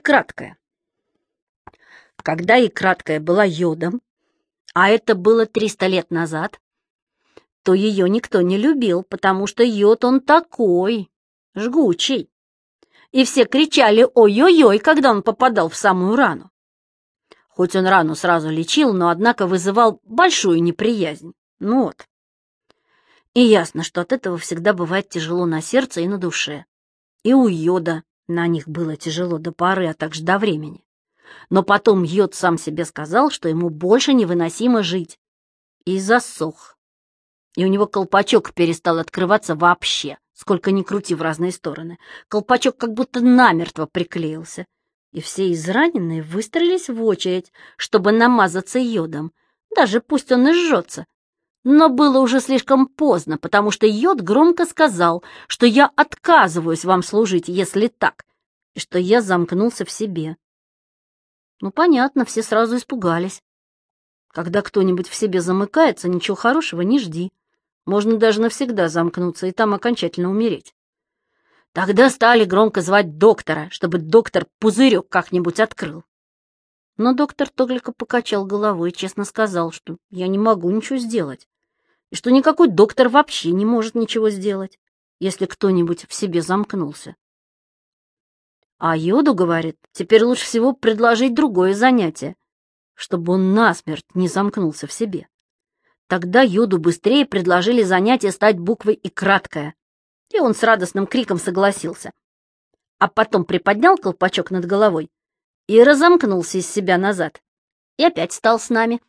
краткая. Когда и краткая была йодом, а это было 300 лет назад, то ее никто не любил, потому что йод он такой, жгучий. И все кричали «Ой-ой-ой», когда он попадал в самую рану. Хоть он рану сразу лечил, но, однако, вызывал большую неприязнь. Ну вот. И ясно, что от этого всегда бывает тяжело на сердце и на душе. И у йода на них было тяжело до поры, а также до времени. Но потом йод сам себе сказал, что ему больше невыносимо жить. И засох. И у него колпачок перестал открываться вообще, сколько ни крути в разные стороны. Колпачок как будто намертво приклеился. И все израненные выстроились в очередь, чтобы намазаться йодом. Даже пусть он и жжется, но было уже слишком поздно, потому что йод громко сказал, что я отказываюсь вам служить, если так, и что я замкнулся в себе. Ну, понятно, все сразу испугались. Когда кто-нибудь в себе замыкается, ничего хорошего не жди. Можно даже навсегда замкнуться и там окончательно умереть. Тогда стали громко звать доктора, чтобы доктор пузырек как-нибудь открыл. Но доктор только покачал головой и честно сказал, что я не могу ничего сделать, и что никакой доктор вообще не может ничего сделать, если кто-нибудь в себе замкнулся. А Йоду говорит, теперь лучше всего предложить другое занятие, чтобы он насмерть не замкнулся в себе. Тогда Йоду быстрее предложили занятие стать буквой и краткое, и он с радостным криком согласился. А потом приподнял колпачок над головой и разомкнулся из себя назад. И опять стал с нами.